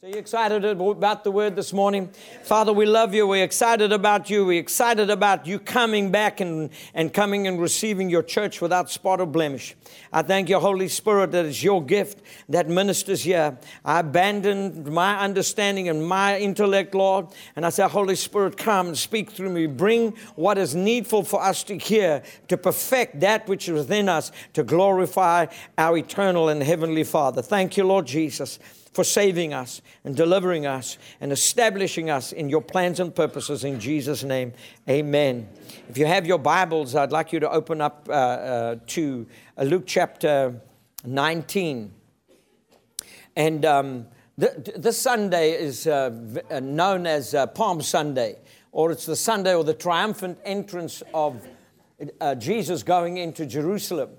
So you excited about the word this morning? Father, we love you. We're excited about you. We're excited about you coming back and, and coming and receiving your church without spot or blemish. I thank you, Holy Spirit, that it's your gift that ministers here. I abandon my understanding and my intellect, Lord, and I say, Holy Spirit, come and speak through me. Bring what is needful for us to hear to perfect that which is within us to glorify our eternal and heavenly Father. Thank you, Lord Jesus for saving us and delivering us and establishing us in your plans and purposes in Jesus' name. Amen. If you have your Bibles, I'd like you to open up uh, uh, to uh, Luke chapter 19. And um, th- this Sunday is uh, uh, known as uh, Palm Sunday, or it's the Sunday or the triumphant entrance of Jesus going into Jerusalem.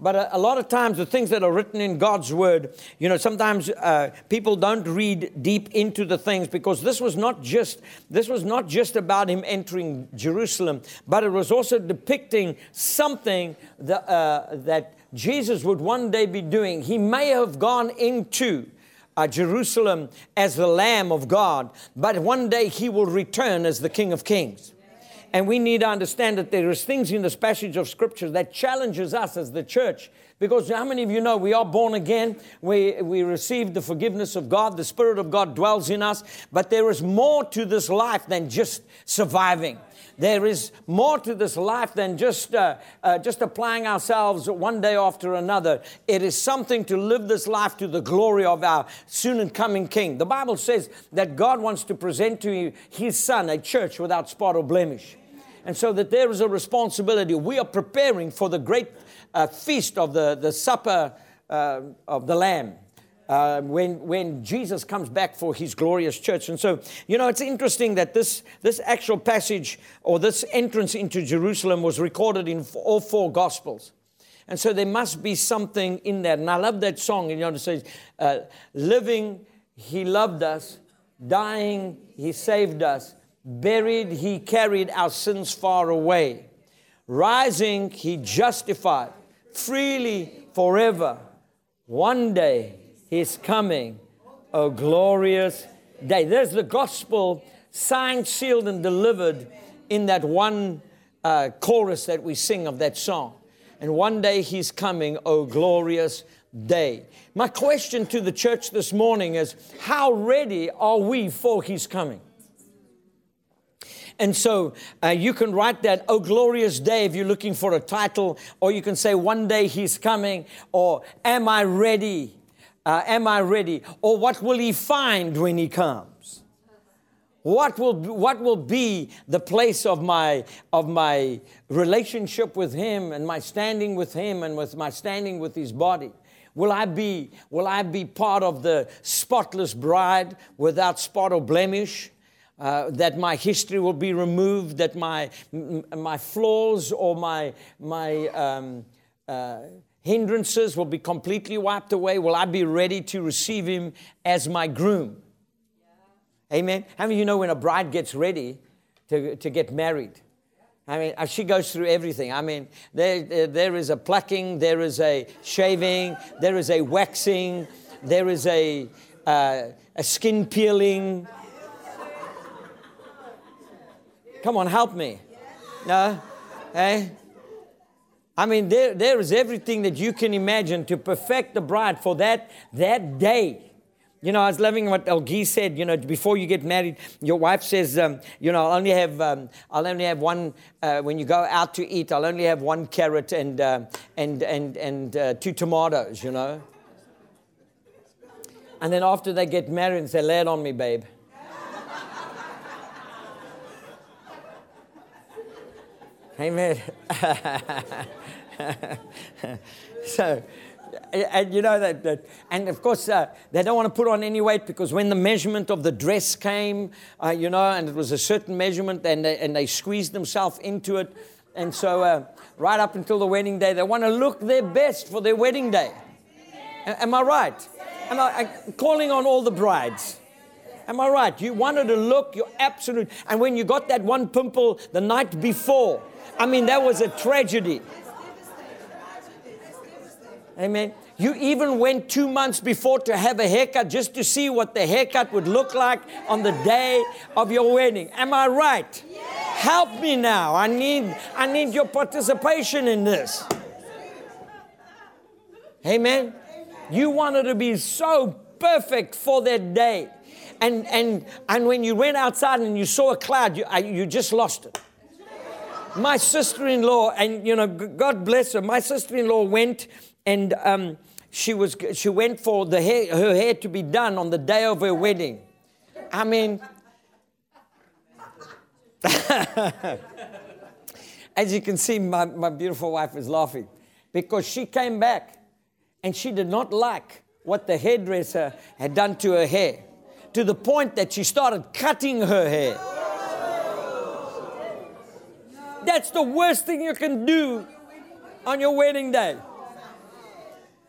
But a, a, lot of times, the things that are written in God's word, you know, sometimes uh, people don't read deep into the things because this was not just this was not just about him entering Jerusalem, but it was also depicting something that, uh, that Jesus would one day be doing. He may have gone into uh, Jerusalem as the Lamb of God, but one day he will return as the King of Kings. And we need to understand that there is things in this passage of scripture that challenges us as the church. Because how many of you know we are born again? We, we receive the forgiveness of God. The Spirit of God dwells in us. But there is more to this life than just surviving. There is more to this life than just, uh, uh, just applying ourselves one day after another. It is something to live this life to the glory of our soon and coming King. The Bible says that God wants to present to you His Son, a church without spot or blemish. And so that there is a responsibility. We are preparing for the great uh, feast of the, the supper uh, of the Lamb. Uh, when, when Jesus comes back for his glorious church. And so, you know, it's interesting that this, this actual passage or this entrance into Jerusalem was recorded in all four Gospels. And so there must be something in that. And I love that song. You know, it says, uh, Living, he loved us. Dying, he saved us. Buried, he carried our sins far away. Rising, he justified freely forever. One day, he's coming, a glorious day. There's the gospel signed, sealed, and delivered in that one uh, chorus that we sing of that song. And one day he's coming, oh glorious day. My question to the church this morning is how ready are we for his coming? And so uh, you can write that, Oh Glorious Day, if you're looking for a title, or you can say, One Day He's Coming, or Am I Ready? Uh, am I ready? Or what will He find when He comes? What will, what will be the place of my, of my relationship with Him and my standing with Him and with my standing with His body? Will I be, will I be part of the spotless bride without spot or blemish? Uh, that my history will be removed, that my, my flaws or my, my um, uh, hindrances will be completely wiped away? Will I be ready to receive him as my groom? Yeah. Amen. How many of you know when a bride gets ready to, to get married? I mean, uh, she goes through everything. I mean, there, there is a plucking, there is a shaving, there is a waxing, there is a, uh, a skin peeling, Come on, help me. No? Hey? I mean, there, there is everything that you can imagine to perfect the bride for that, that day. You know, I was loving what Elgie said. You know, before you get married, your wife says, um, you know, I'll only have, um, I'll only have one. Uh, when you go out to eat, I'll only have one carrot and uh, and and and uh, two tomatoes. You know. And then after they get married, and say, "Lay it on me, babe." Amen. so, and you know that, that and of course uh, they don't want to put on any weight because when the measurement of the dress came, uh, you know, and it was a certain measurement, and they, and they squeezed themselves into it, and so uh, right up until the wedding day, they want to look their best for their wedding day. Am I right? Am I I'm calling on all the brides? Am I right? You wanted to look your absolute, and when you got that one pimple the night before, I mean, that was a tragedy. Amen. You even went two months before to have a haircut just to see what the haircut would look like on the day of your wedding. Am I right? Help me now. I need, I need your participation in this. Amen. You wanted to be so perfect for that day. And, and, and when you went outside and you saw a cloud, you, you just lost it. My sister in law, and you know, God bless her, my sister in law went and um, she, was, she went for the hair, her hair to be done on the day of her wedding. I mean, as you can see, my, my beautiful wife is laughing because she came back and she did not like what the hairdresser had done to her hair to the point that she started cutting her hair. That's the worst thing you can do on your wedding day.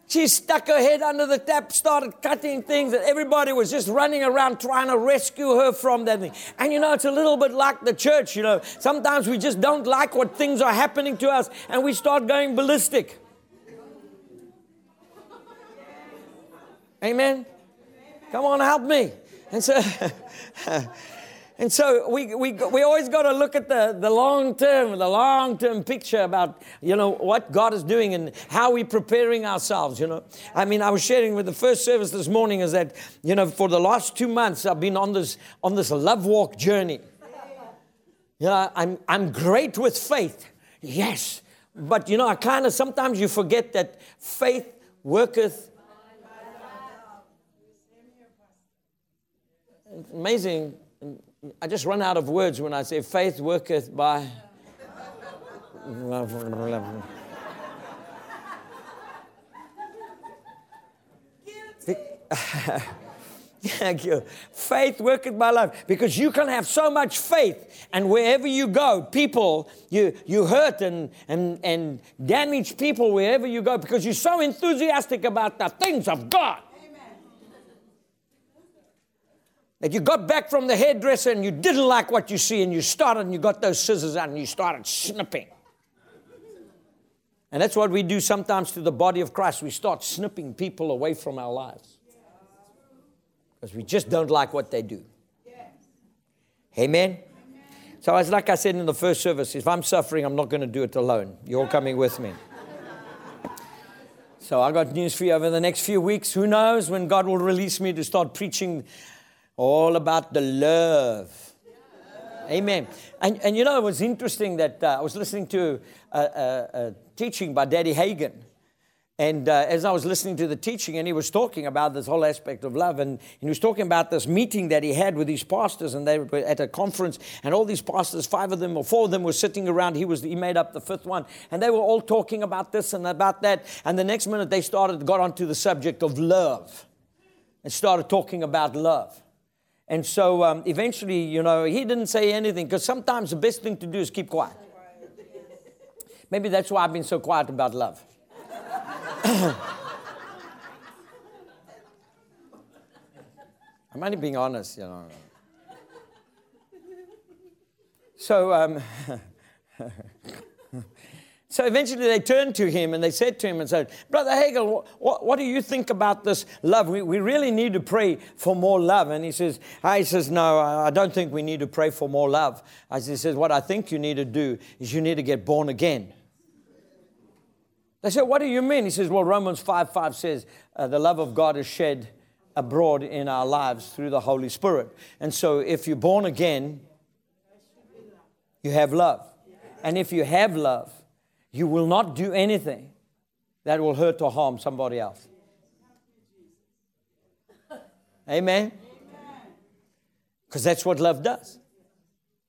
She stuck her head under the tap, started cutting things, and everybody was just running around trying to rescue her from that thing. And you know, it's a little bit like the church, you know. Sometimes we just don't like what things are happening to us, and we start going ballistic. Amen? Come on, help me. And so, and so we, we, we always got to look at the, the long term, the long term picture about, you know, what God is doing and how we're preparing ourselves, you know. I mean, I was sharing with the first service this morning is that, you know, for the last two months, I've been on this, on this love walk journey. You know, I'm, I'm great with faith. Yes. But, you know, I kind of sometimes you forget that faith worketh amazing. I just run out of words when I say faith worketh by. Thank you. Faith worketh by love. Because you can have so much faith, and wherever you go, people, you, you hurt and, and, and damage people wherever you go because you're so enthusiastic about the things of God. That you got back from the hairdresser and you didn't like what you see and you started and you got those scissors out and you started snipping. And that's what we do sometimes to the body of Christ. We start snipping people away from our lives because we just don't like what they do. Amen. So, as like I said in the first service, if I'm suffering, I'm not going to do it alone. You're coming with me. So, I got news for you over the next few weeks. Who knows when God will release me to start preaching all about the love. Amen. And, and you know, it was interesting that uh, I was listening to a, a, a teaching by Daddy Hagin. And uh, as I was listening to the teaching, and he was talking about this whole aspect of love, and, and, he was talking about this meeting that he had with these pastors, and they were at a conference, and all these pastors, five of them or four of them, were sitting around. He was he made up the fifth one, and they were all talking about this and about that. And the next minute, they started got onto the subject of love, and started talking about love. And so um, eventually, you know, he didn't say anything because sometimes the best thing to do is keep quiet. Maybe that's why I've been so quiet about love. I'm only being honest, you know. So, um, So eventually they turned to him and they said to him and said, Brother Hagin, what, what do you think about this love? We, we really need to pray for more love. And he says, he says, No, I don't think we need to pray for more love. As he says, What I think you need to do is you need to get born again. They said, What do you mean? He says, Well, Romans 5 5 says, uh, The love of God is shed abroad in our lives through the Holy Spirit. And so if you're born again, you have love. And if you have love, you will not do anything that will hurt or harm somebody else. Amen? Because that's what love does.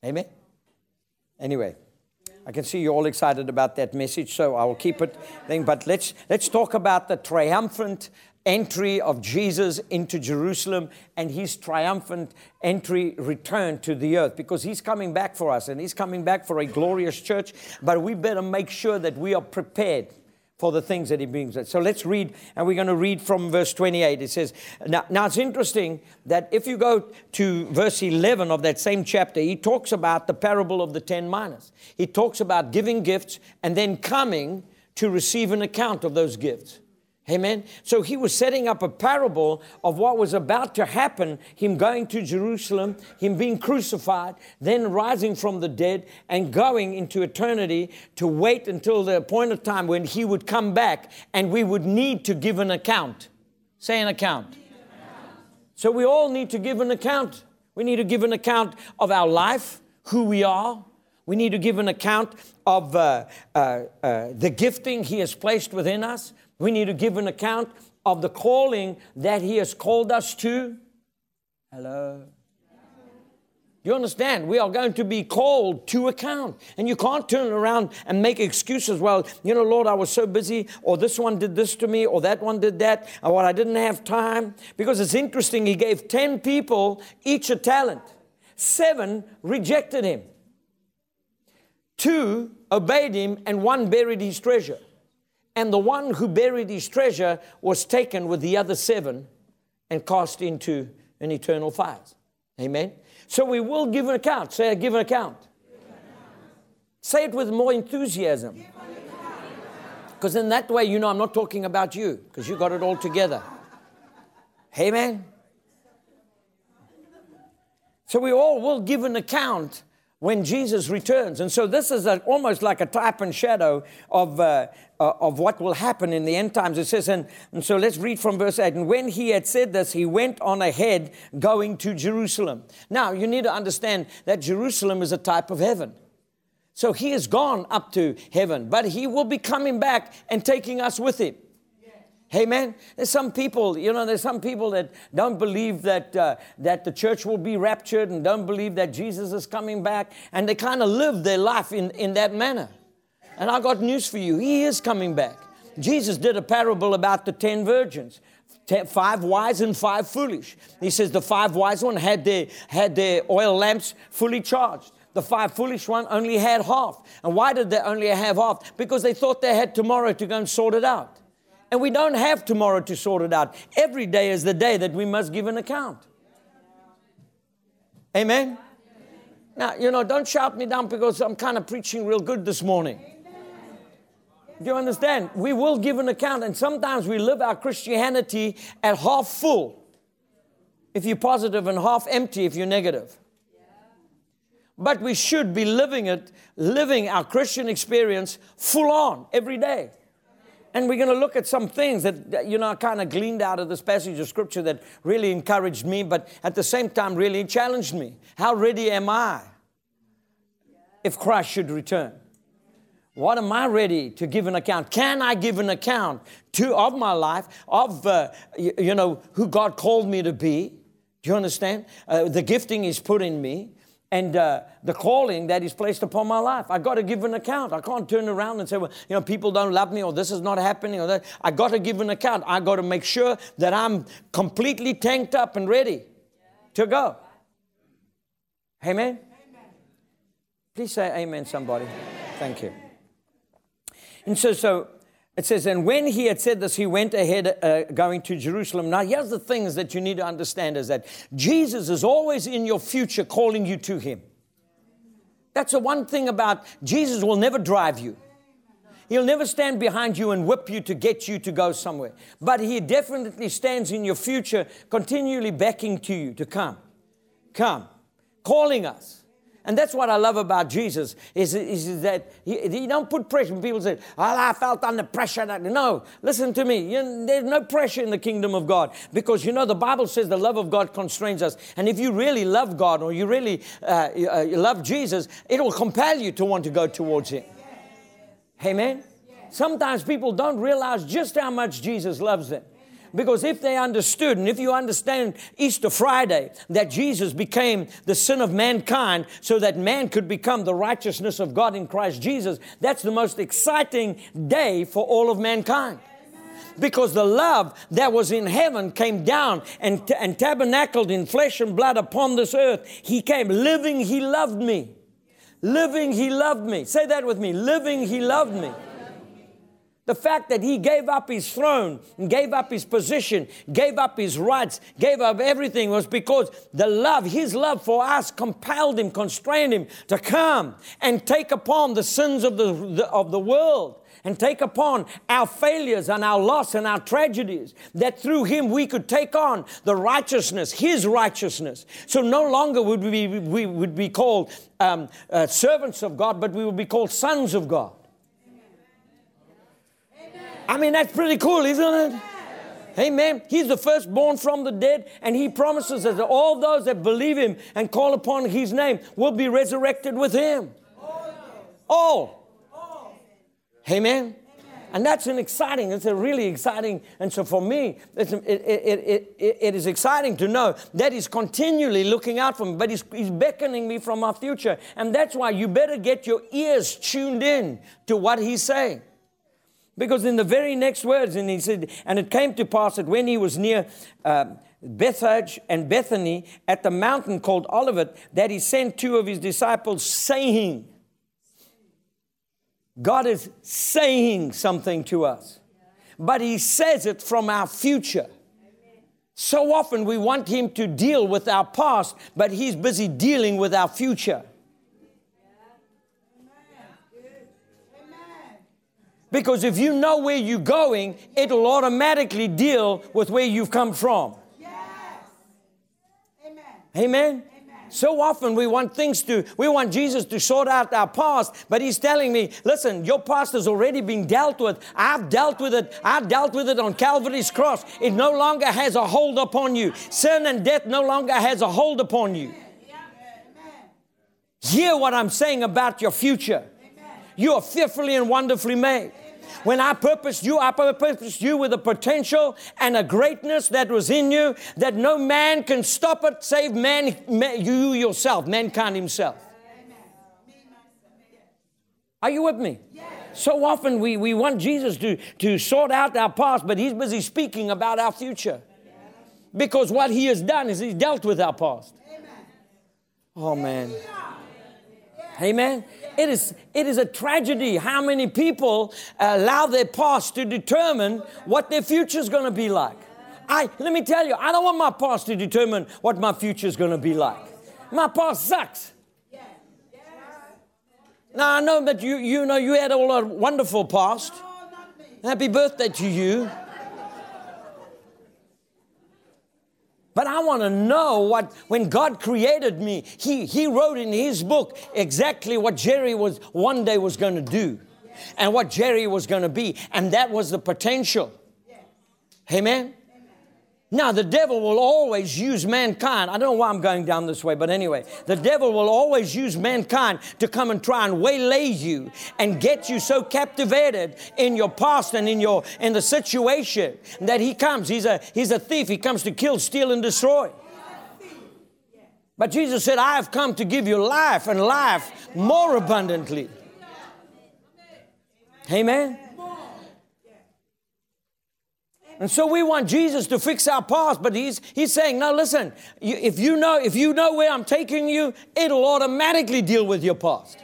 Amen? Anyway, I can see you're all excited about that message, so I will keep it. Then, but let's, let's talk about the triumphant entry of Jesus into Jerusalem and his triumphant entry return to the earth because he's coming back for us and he's coming back for a glorious church. But we better make sure that we are prepared for the things that he brings us. So let's read, and we're going to read from verse 28. It says, now, now it's interesting that if you go to verse 11 of that same chapter, he talks about the parable of the 10 minas. He talks about giving gifts and then coming to receive an account of those gifts. Amen. So he was setting up a parable of what was about to happen him going to Jerusalem, him being crucified, then rising from the dead, and going into eternity to wait until the appointed time when he would come back and we would need to give an account. Say an account. So we all need to give an account. We need to give an account of our life, who we are. We need to give an account of uh, uh, uh, the gifting He has placed within us. We need to give an account of the calling that He has called us to. Hello. You understand? We are going to be called to account. And you can't turn around and make excuses. Well, you know, Lord, I was so busy, or this one did this to me, or that one did that, or I didn't have time. Because it's interesting, He gave 10 people each a talent, seven rejected Him, two obeyed Him, and one buried His treasure. And the one who buried his treasure was taken with the other seven and cast into an eternal fire. Amen. So we will give an account. Say, give an account. Say it with more enthusiasm. Because in that way, you know, I'm not talking about you, because you got it all together. Amen. So we all will give an account when Jesus returns. And so this is a, almost like a type and shadow of, uh, uh, of what will happen in the end times. It says, and, and so let's read from verse 8. And when he had said this, he went on ahead going to Jerusalem. Now, you need to understand that Jerusalem is a type of heaven. So he has gone up to heaven, but he will be coming back and taking us with him. Amen. There's some people, you know, there's some people that don't believe that uh, that the church will be raptured and don't believe that Jesus is coming back, and they kind of live their life in, in that manner. And I got news for you. He is coming back. Jesus did a parable about the ten virgins. five wise and five foolish. He says the five wise one had their, had their oil lamps fully charged. The five foolish one only had half. And why did they only have half? Because they thought they had tomorrow to go and sort it out. And we don't have tomorrow to sort it out. Every day is the day that we must give an account. Amen? Now, you know, don't shout me down because I'm kind of preaching real good this morning. Do you understand? We will give an account, and sometimes we live our Christianity at half full if you're positive and half empty if you're negative. But we should be living it, living our Christian experience full on every day. And we're going to look at some things that, you know, I kind of gleaned out of this passage of scripture that really encouraged me, but at the same time really challenged me. How ready am I if Christ should return? What am I ready to give an account? Can I give an account to of my life, of uh, you, you, know who God called me to be? Do you understand? Uh, the gifting is put in me and uh, the calling that is placed upon my life. I got to give an account. I can't turn around and say, well, you know, people don't love me or this is not happening or that. I got to give an account. I got to make sure that I'm completely tanked up and ready to go. Amen. amen. Please say amen, somebody. Amen. Thank you. And so, so it says, and when he had said this, he went ahead uh, going to Jerusalem. Now, here's the things that you need to understand is that Jesus is always in your future calling you to him. That's the one thing about Jesus will never drive you. He'll never stand behind you and whip you to get you to go somewhere. But he definitely stands in your future, continually beckoning to you to come. Come. Calling us. And that's what I love about Jesus is, is that he, he don't put pressure. People say, "Oh, I felt under pressure." No, listen to me. You, there's no pressure in the kingdom of God because you know the Bible says the love of God constrains us. And if you really love God or you really uh, uh, love Jesus, it will compel you to want to go towards Him. Amen. Sometimes people don't realize just how much Jesus loves them. Because if they understood, and if you understand Easter Friday, that Jesus became the sin of mankind so that man could become the righteousness of God in Christ Jesus, that's the most exciting day for all of mankind because the love that was in heaven came down and, and tabernacled in flesh and blood upon this earth. He came living, He loved me. Living, He loved me. Say that with me. Living, He loved me. The fact that he gave up his throne, gave up his position, gave up his rights, gave up everything was because the love, his love for us compelled him, constrained him to come and take upon the sins of the, the of the world and take upon our failures and our loss and our tragedies, that through him we could take on the righteousness, his righteousness. So no longer would we, we would be called um, uh, servants of God, but we would be called sons of God. I mean, that's pretty cool, isn't it? Amen. He's the firstborn from the dead, and he promises that all those that believe him and call upon his name will be resurrected with him. All. Amen. And that's an exciting, it's a really exciting. And so for me, it, it, it, it is exciting to know that He's continually looking out for me, but he's, he's beckoning me from our future. And that's why you better get your ears tuned in to what He's saying. Because in the very next words, and he said, and it came to pass that when he was near uh, Bethphage and Bethany at the mountain called Olivet, that he sent two of his disciples, saying, God is saying something to us, but he says it from our future. So often we want him to deal with our past, but he's busy dealing with our future. Because if you know where you're going, it'll automatically deal with where you've come from. Yes. Amen. Amen. So often we want things to, we want Jesus to sort out our past, but He's telling me, listen, your past has already been dealt with. I've dealt with it. I dealt with it on Calvary's cross. It no longer has a hold upon you. Sin and death no longer has a hold upon you. Hear what I'm saying about your future. You are fearfully and wonderfully made. When I purposed you, I purposed you with a potential and a greatness that was in you that no man can stop it save man, you yourself, mankind himself. Are you with me? So often we, we want Jesus to, to sort out our past, but he's busy speaking about our future. Because what he has done is he's dealt with our past. Oh, man. Amen. It is, it is a tragedy how many people allow their past to determine what their future is going to be like. I, let me tell you, I don't want my past to determine what my future is going to be like. My past sucks. Now I know that you, you know you had all a wonderful past. Happy birthday to you. But I want to know what, when God created me, he, he wrote in his book exactly what Jerry was one day was going to do and what Jerry was going to be. And that was the potential. Amen? Now, the devil will always use mankind. I don't know why I'm going down this way, but anyway, the devil will always use mankind to come and try and waylay you and get you so captivated in your past and in your in the situation that he comes. He's a he's a thief. He comes to kill, steal, and destroy. But Jesus said, I have come to give you life and life more abundantly. Amen. And so we want Jesus to fix our past, but he's, he's saying, no, listen, you, if, you know, if you know where I'm taking you, it'll automatically deal with your past.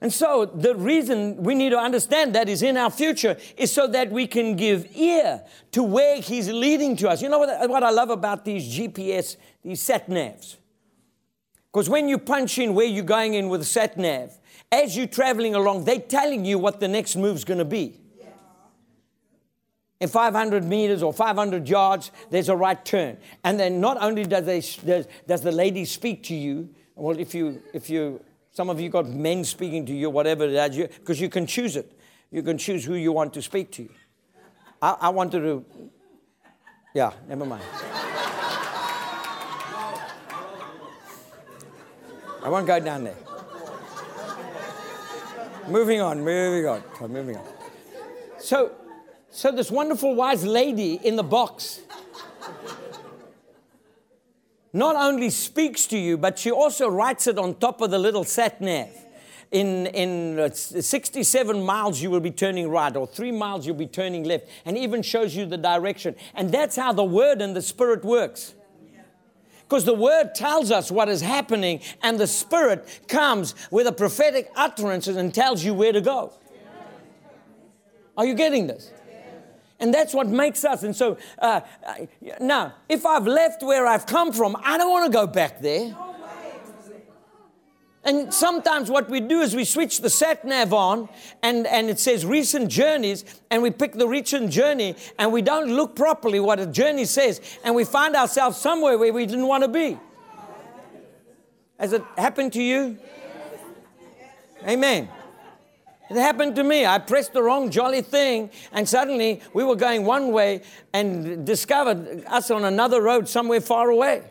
And so the reason we need to understand that is in our future is so that we can give ear to where He's leading to us. You know what, what I love about these GPS, these sat navs? Because when you punch in where you're going in with a sat nav, as you're traveling along, they're telling you what the next move's going to be. In 500 meters or 500 yards, there's a right turn. And then not only does, they, does, does the lady speak to you, well, if you, if you, some of you got men speaking to you, whatever it is, because you can choose it. You can choose who you want to speak to you. I, I wanted to, yeah, never mind. I won't go down there. Moving on, moving on, moving on. So, so this wonderful wise lady in the box not only speaks to you, but she also writes it on top of the little sat nav. In, in uh, 67 miles, you will be turning right, or three miles, you'll be turning left, and even shows you the direction. And that's how the Word and the Spirit works. Because the word tells us what is happening, and the Spirit comes with a prophetic utterance and tells you where to go. Are you getting this? And that's what makes us. And so, uh, now, if I've left where I've come from, I don't want to go back there. And sometimes what we do is we switch the sat nav on and, and it says recent journeys, and we pick the recent journey and we don't look properly what a journey says, and we find ourselves somewhere where we didn't want to be. Has it happened to you? Amen. It happened to me. I pressed the wrong jolly thing, and suddenly we were going one way and discovered us on another road somewhere far away.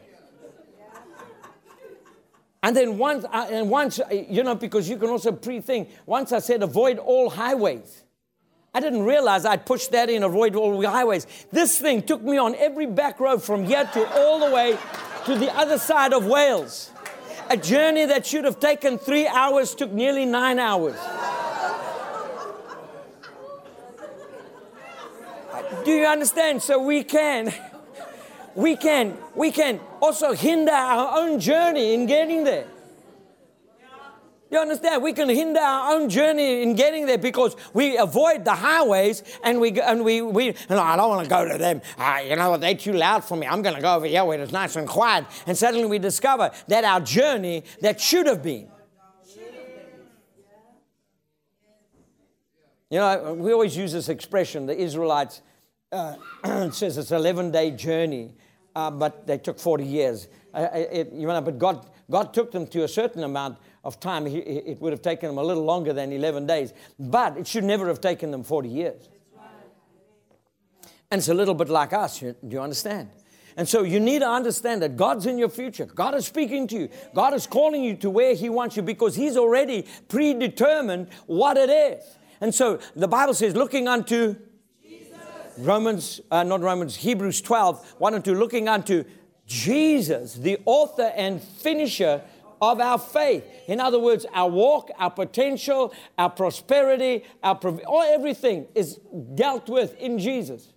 And then once, uh, and once, uh, you know, because you can also pre-think. Once I said, avoid all highways. I didn't realize I'd pushed that in, avoid all highways. This thing took me on every back road from here to all the way to the other side of Wales. A journey that should have taken three hours took nearly nine hours. Do you understand? So we can, we can, we can also hinder our own journey in getting there. You understand? We can hinder our own journey in getting there because we avoid the highways and we and we we. No, I don't want to go to them. Uh, you know, they're too loud for me. I'm going to go over here where it's nice and quiet. And suddenly we discover that our journey that should have been. You know, we always use this expression. The Israelites uh, says it's an 11 day journey, uh, but they took 40 years. Uh, it, you know, but God, God took them to a certain amount of time. He, it would have taken them a little longer than 11 days, but it should never have taken them 40 years. And it's a little bit like us, do you understand? And so you need to understand that God's in your future. God is speaking to you. God is calling you to where He wants you because He's already predetermined what it is. And so the Bible says, looking unto Romans, uh, not Romans, Hebrews 12, 1 and 2, looking unto Jesus, the author and finisher of our faith. In other words, our walk, our potential, our prosperity, our prov- all, everything is dealt with in Jesus.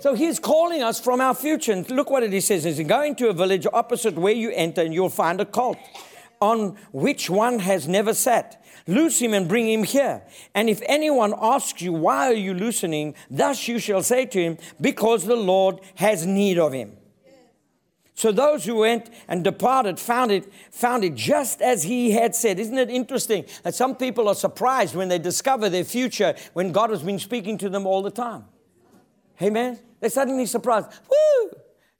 So he's calling us from our future. And look what it says. He's going to a village opposite where you enter, and you'll find a colt on which one has never sat Loose him and bring him here. And if anyone asks you, Why are you loosening? Thus you shall say to him, Because the Lord has need of him. So those who went and departed found it, found it just as he had said. Isn't it interesting that some people are surprised when they discover their future when God has been speaking to them all the time? Amen? They're suddenly surprised. Woo!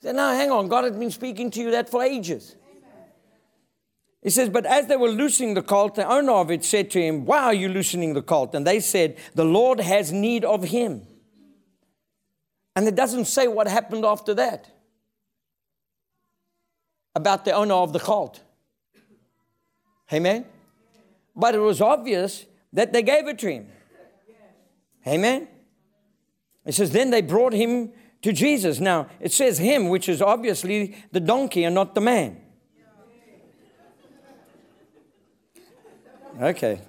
Say, no, hang on, God has been speaking to you that for ages. He says, But as they were loosing the colt, the owner of it said to him, Why are you loosening the colt? And they said, The Lord has need of him. And it doesn't say what happened after that about the owner of the colt. Amen? But it was obvious that they gave it to him. Amen? It says, Then they brought him to Jesus. Now, it says him, which is obviously the donkey and not the man. Okay.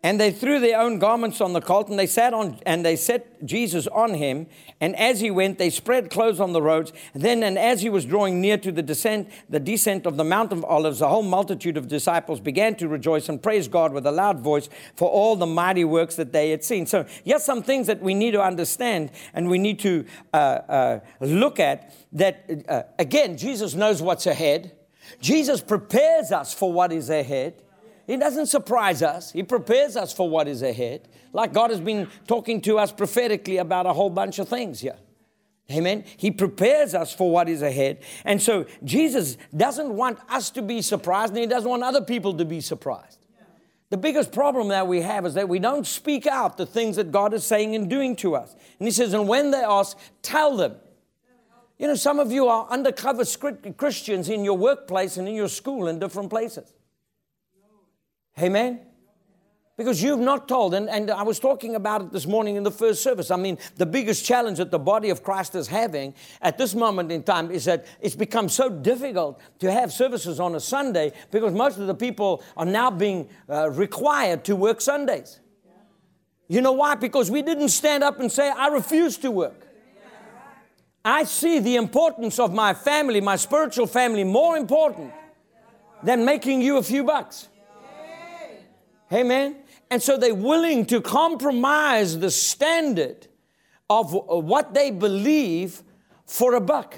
And they threw their own garments on the colt, and they sat on, and they set Jesus on him. And as he went, they spread clothes on the roads. Then, and as he was drawing near to the descent, the descent of the Mount of Olives, the whole multitude of disciples began to rejoice and praise God with a loud voice for all the mighty works that they had seen. So, yes, some things that we need to understand and we need to uh, uh, look at. That uh, again, Jesus knows what's ahead. Jesus prepares us for what is ahead. He doesn't surprise us. He prepares us for what is ahead. Like God has been talking to us prophetically about a whole bunch of things here. Amen. He prepares us for what is ahead. And so Jesus doesn't want us to be surprised and he doesn't want other people to be surprised. The biggest problem that we have is that we don't speak out the things that God is saying and doing to us. And he says, and when they ask, tell them. You know, some of you are undercover Christians in your workplace and in your school in different places. Amen? Because you've not told, and, and I was talking about it this morning in the first service. I mean, the biggest challenge that the body of Christ is having at this moment in time is that it's become so difficult to have services on a Sunday because most of the people are now being uh, required to work Sundays. You know why? Because we didn't stand up and say, I refuse to work. I see the importance of my family, my spiritual family, more important than making you a few bucks. Amen. And so they're willing to compromise the standard of uh, what they believe for a buck.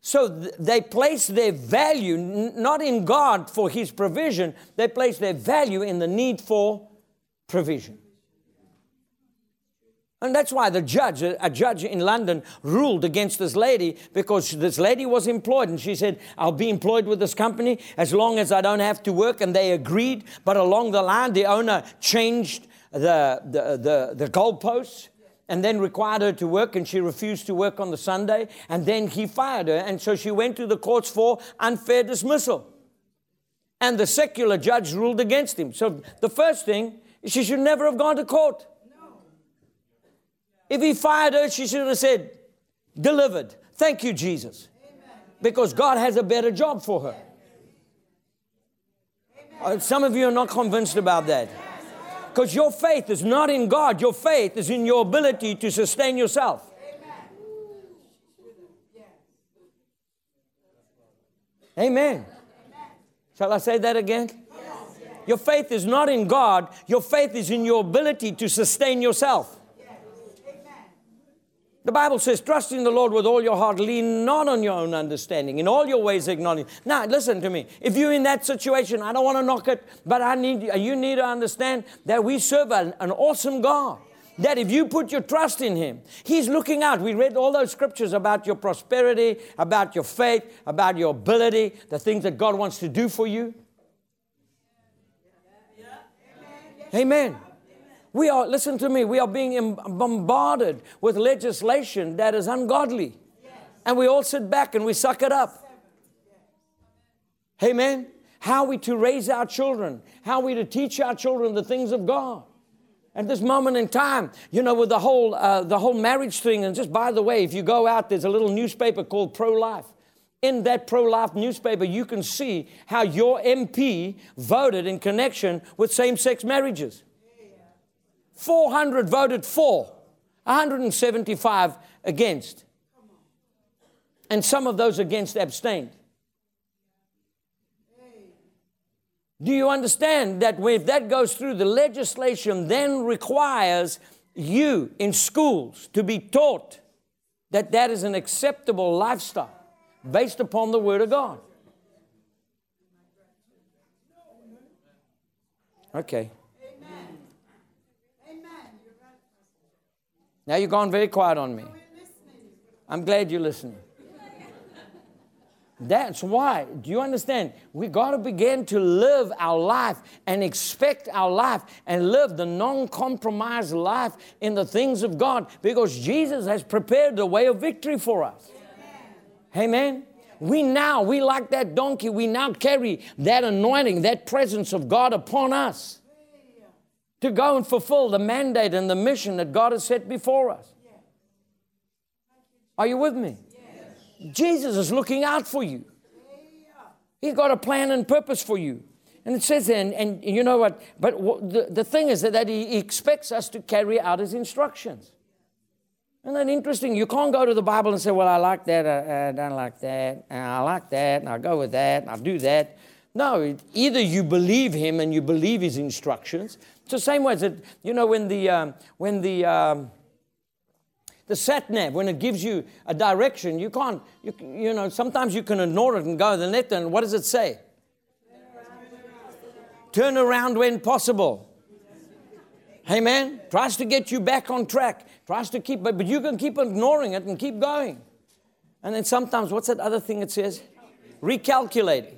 So th- they place their value not in God for his provision, they place their value in the need for provision. And that's why the judge, a judge in London, ruled against this lady because this lady was employed. And she said, I'll be employed with this company as long as I don't have to work. And they agreed. But along the line, the owner changed the, the, the, the goalposts and then required her to work. And she refused to work on the Sunday. And then he fired her. And so she went to the courts for unfair dismissal. And the secular judge ruled against him. So the first thing, she should never have gone to court. If he fired her, she should have said, delivered. Thank you, Jesus. Because God has a better job for her. Uh, some of you are not convinced about that. Because your faith is not in God, your faith is in your ability to sustain yourself. Amen. Shall I say that again? Your faith is not in God, your faith is in your ability to sustain yourself. The Bible says, trust in the Lord with all your heart, lean not on your own understanding. In all your ways, acknowledge. Now, listen to me. If you're in that situation, I don't want to knock it, but I need you need to understand that we serve an, an awesome God. That if you put your trust in Him, He's looking out. We read all those scriptures about your prosperity, about your faith, about your ability, the things that God wants to do for you. Amen. We are, listen to me, we are being bombarded with legislation that is ungodly. And we all sit back and we suck it up. Amen. How are we to raise our children? How are we to teach our children the things of God? At this moment in time, you know, with the whole, uh, the whole marriage thing, and just by the way, if you go out, there's a little newspaper called Pro Life. In that pro life newspaper, you can see how your MP voted in connection with same sex marriages. 400 voted for, 175 against. And some of those against abstained. Do you understand that if that goes through, the legislation then requires you in schools to be taught that that is an acceptable lifestyle based upon the Word of God? Okay. Now you've gone very quiet on me. I'm glad you're listening. That's why. Do you understand? We got to begin to live our life and expect our life and live the non compromised life in the things of God because Jesus has prepared the way of victory for us. Amen. Amen. We now, we like that donkey, we now carry that anointing, that presence of God upon us to go and fulfill the mandate and the mission that God has set before us. Are you with me? Yes. Jesus is looking out for you. He's got a plan and purpose for you. And it says, and, and you know what? But the, the thing is that, that he expects us to carry out his instructions. Isn't that interesting? You can't go to the Bible and say, well, I like that, I, I don't like that, and I like that, and I'll go with that, and I'll do that. No, either you believe him and you believe his instructions, it's the same way it, you know, when the, um, when the, um, the sat nav, when it gives you a direction, you can't, you, you know, sometimes you can ignore it and go the net, and what does it say? Turn around when possible. Amen. Tries to get you back on track. Tries to keep, but, but you can keep ignoring it and keep going. And then sometimes, what's that other thing it says? Recalculating.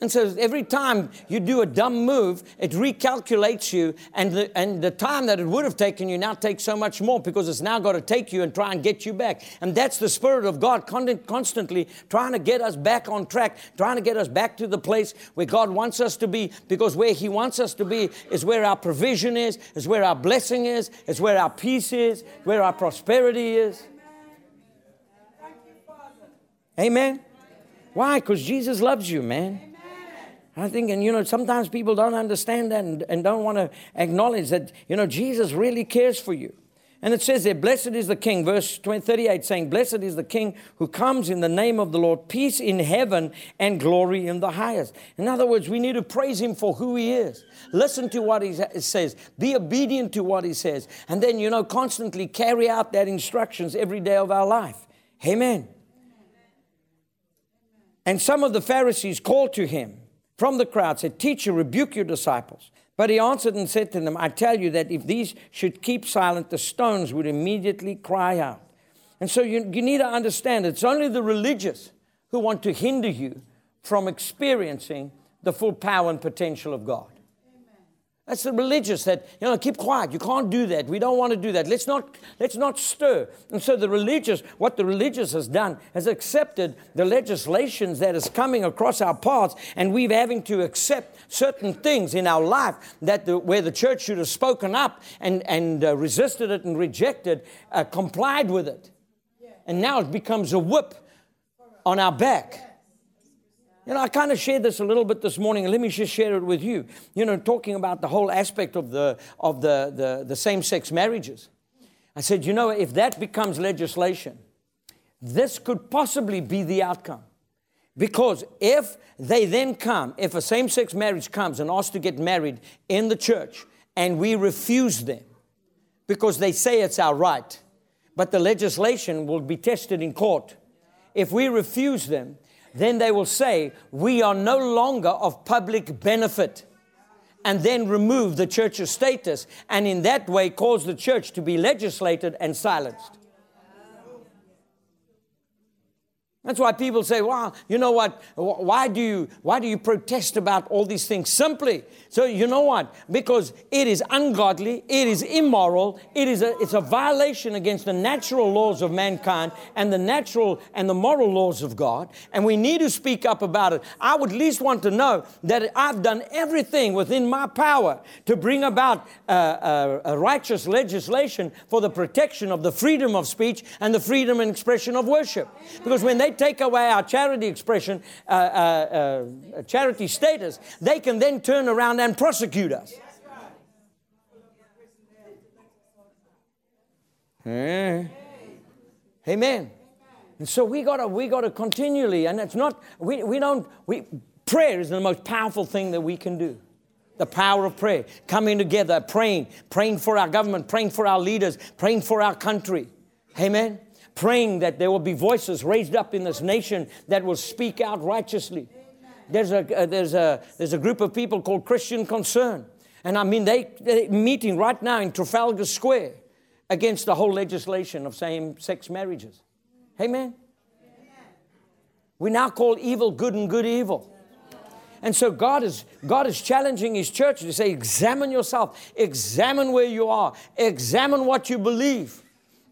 And so every time you do a dumb move, it recalculates you, and the, and the time that it would have taken you now takes so much more because it's now got to take you and try and get you back. And that's the Spirit of God constantly trying to get us back on track, trying to get us back to the place where God wants us to be, because where He wants us to be is where our provision is, is where our blessing is, is where our peace is, where our prosperity is. Amen. Why? Because Jesus loves you, man. I think, and you know, sometimes people don't understand that and, and don't want to acknowledge that, you know, Jesus really cares for you. And it says there, Blessed is the King, verse 20, 38, saying, Blessed is the King who comes in the name of the Lord, peace in heaven and glory in the highest. In other words, we need to praise Him for who He is. Listen to what He says, be obedient to what He says, and then, you know, constantly carry out that instructions every day of our life. Amen. And some of the Pharisees called to him from the crowd, said, Teacher, rebuke your disciples. But he answered and said to them, I tell you that if these should keep silent, the stones would immediately cry out. And so you, you need to understand it's only the religious who want to hinder you from experiencing the full power and potential of God. That's the religious that, you know, keep quiet. You can't do that. We don't want to do that. Let's not, let's not stir. And so the religious, what the religious has done, has accepted the legislations that is coming across our paths, and we're having to accept certain things in our life that the, where the church should have spoken up and, and uh, resisted it and rejected, uh, complied with it. And now it becomes a whip on our back. You know, I kind of shared this a little bit this morning, and let me just share it with you. You know, talking about the whole aspect of the, of the, the, the same sex marriages. I said, you know, if that becomes legislation, this could possibly be the outcome. Because if they then come, if a same sex marriage comes and asks to get married in the church, and we refuse them because they say it's our right, but the legislation will be tested in court. If we refuse them, then they will say, We are no longer of public benefit. And then remove the church's status, and in that way cause the church to be legislated and silenced. That's why people say, well, you know what? Why do you, why do you protest about all these things? Simply, so you know what? Because it is ungodly, it is immoral, it is a, it's a violation against the natural laws of mankind and the natural and the moral laws of God. And we need to speak up about it. I would least want to know that I've done everything within my power to bring about a, a, a righteous legislation for the protection of the freedom of speech and the freedom and expression of worship. Because when they take away our charity expression, uh, uh, uh, charity status, they can then turn around and prosecute us. Yeah. Amen. And so we gotta we gotta continually, and it's not we, we don't we prayer is the most powerful thing that we can do. The power of prayer, coming together, praying, praying for our government, praying for our leaders, praying for our country. Amen praying that there will be voices raised up in this nation that will speak out righteously. There's a, uh, there's, a, there's a group of people called Christian Concern. And I mean, they, they're meeting right now in Trafalgar Square against the whole legislation of same sex marriages. Amen. We now call evil good and good evil. And so God is, God is challenging His church to say, examine yourself, examine where you are, examine what you believe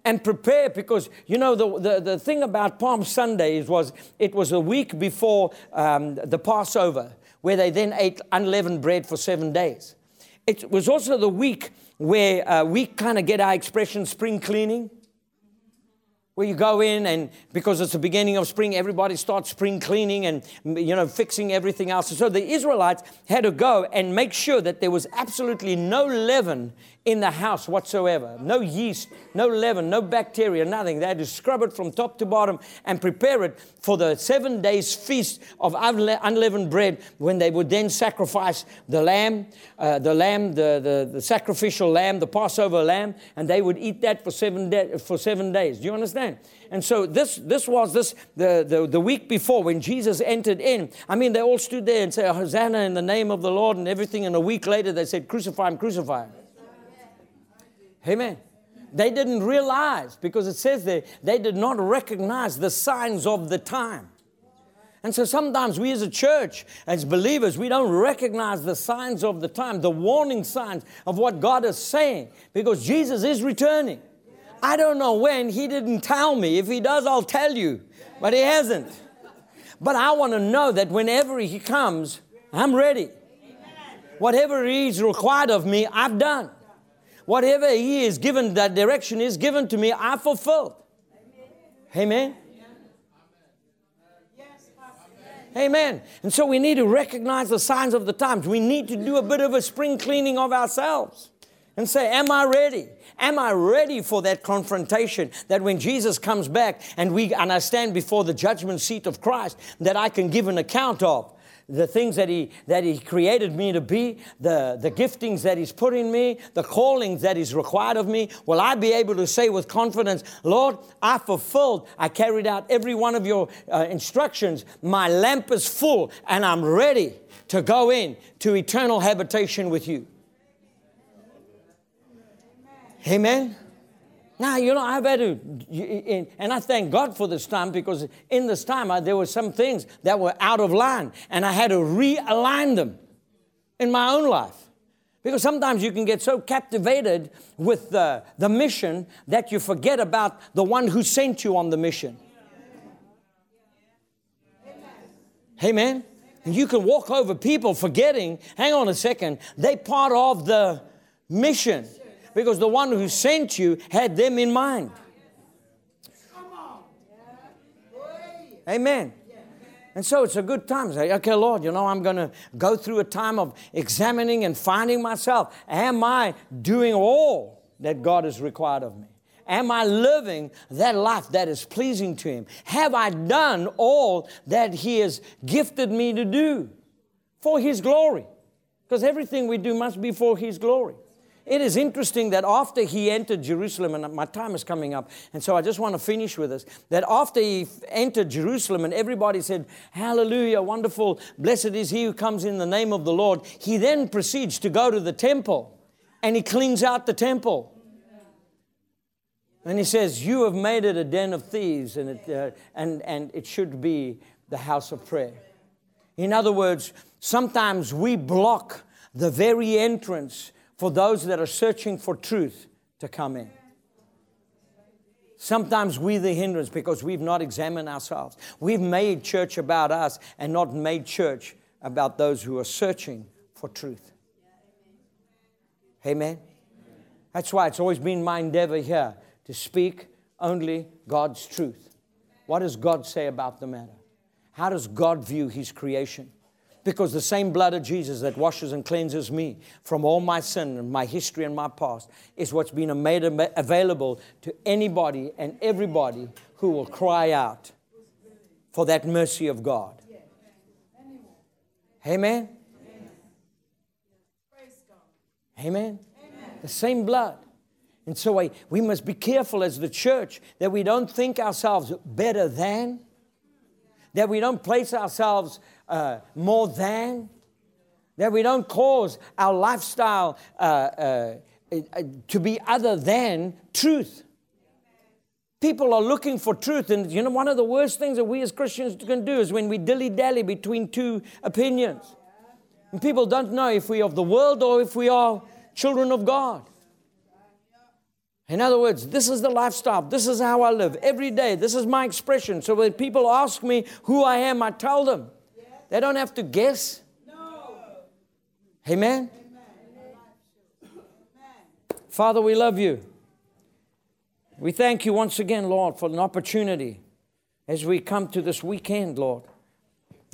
and prepare because you know the, the, the thing about palm sundays was it was a week before um, the passover where they then ate unleavened bread for seven days. It was also the week where uh, we kind of get our expression spring cleaning. Where you go in and because it's the beginning of spring everybody starts spring cleaning and you know fixing everything else. So the israelites had to go and make sure that there was absolutely no leaven in the house whatsoever. No yeast, no leaven, no bacteria, nothing. They had to scrub it from top to bottom and prepare it for the seven days feast of unleavened bread when they would then sacrifice the lamb, uh, the lamb, the, the, the, sacrificial lamb, the Passover lamb, and they would eat that for seven, de- for seven days. Do you understand? And so this, this was this the, the, the week before when Jesus entered in. I mean, they all stood there and said, Hosanna in the name of the Lord and everything. And a week later, they said, Crucify him, crucify him. Amen. They didn't realize, because it says there, they did not recognize the signs of the time. And so sometimes we as a church, as believers, we don't recognize the signs of the time, the warning signs of what God is saying, because Jesus is returning. I don't know when, He didn't tell me. If He does, I'll tell you, but He hasn't. But I want to know that whenever He comes, I'm ready. Whatever He's required of me, I've done. Whatever He is given, that direction is given to me, I fulfilled. Amen. Amen. And so we need to recognize the signs of the times. We need to do a bit of a spring cleaning of ourselves and say, Am I ready? Am I ready for that confrontation that when Jesus comes back and we and I stand before the judgment seat of Christ that I can give an account of? The things that he that he created me to be the the giftings that he's put in me the callings that he's required of me. Will i be able to say with confidence lord i fulfilled i carried out every one of your uh, instructions. My lamp is full and i'm ready to go in to eternal habitation with you. Amen now, you know, I've had to, and I thank God for this time because in this time I, there were some things that were out of line and I had to realign them in my own life. Because sometimes you can get so captivated with the, the mission that you forget about the one who sent you on the mission. Amen. And you can walk over people forgetting, hang on a second, they part of the mission because the one who sent you had them in mind. Amen. And so it's a good time. Say, okay, Lord, you know, I'm going to go through a time of examining and finding myself. Am I doing all that God has required of me? Am I living that life that is pleasing to Him? Have I done all that He has gifted me to do for His glory? Because everything we do must be for His glory. It is interesting that after he entered Jerusalem, and my time is coming up, and so I just want to finish with this that after he entered Jerusalem and everybody said, Hallelujah, wonderful, blessed is he who comes in the name of the Lord, he then proceeds to go to the temple and he cleans out the temple. And he says, You have made it a den of thieves, and it, uh, and, and it should be the house of prayer. In other words, sometimes we block the very entrance for those that are searching for truth to come in. Sometimes we're the hindrance because we've not examined ourselves. We've made church about us and not made church about those who are searching for truth. Amen. That's why it's always been my endeavor here to speak only God's truth. What does God say about the matter? How does God view His creation? Because the same blood of Jesus that washes and cleanses me from all my sin and my history and my past is what's been made available to anybody and everybody who will cry out for that mercy of God. Amen. Amen. The same blood. And so I, we must be careful as the church that we don't think ourselves better than, that we don't place ourselves uh, more than, that we don't cause our lifestyle uh, uh, uh, to be other than truth. People are looking for truth, and you know, one of the worst things that we as Christians can do is when we dilly dally between two opinions. And people don't know if we are of the world or if we are children of God. In other words, this is the lifestyle. This is how I live every day. This is my expression. So when people ask me who I am, I tell them. They don't have to guess. No. Amen? Amen. Father, we love you. We thank you once again, Lord, for an opportunity as we come to this weekend, Lord,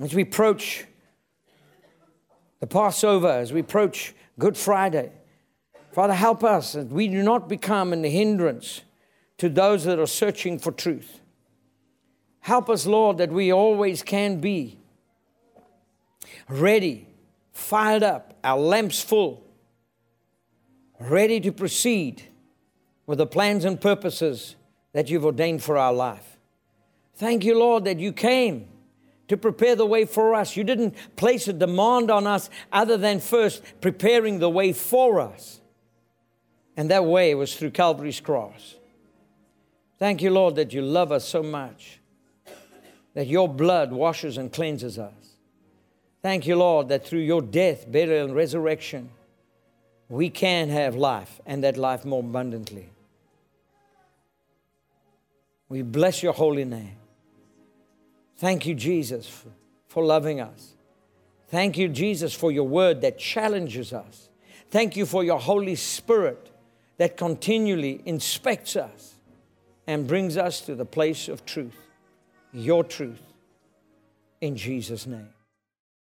as we approach the Passover, as we approach Good Friday. Father, help us that we do not become an hindrance to those that are searching for truth. Help us, Lord, that we always can be ready, fired up, our lamps full, ready to proceed with the plans and purposes that you've ordained for our life. Thank you, Lord, that you came to prepare the way for us. You didn't place a demand on us other than first preparing the way for us. And that way was through Calvary's cross. Thank you, Lord, that you love us so much, that your blood washes and cleanses us. Thank you, Lord, that through your death, burial, and resurrection, we can have life and that life more abundantly. We bless your holy name. Thank you, Jesus, for, loving us. Thank you, Jesus, for your word that challenges us. Thank you for your Holy Spirit that continually inspects us and brings us to the place of truth, your truth, in Jesus' name.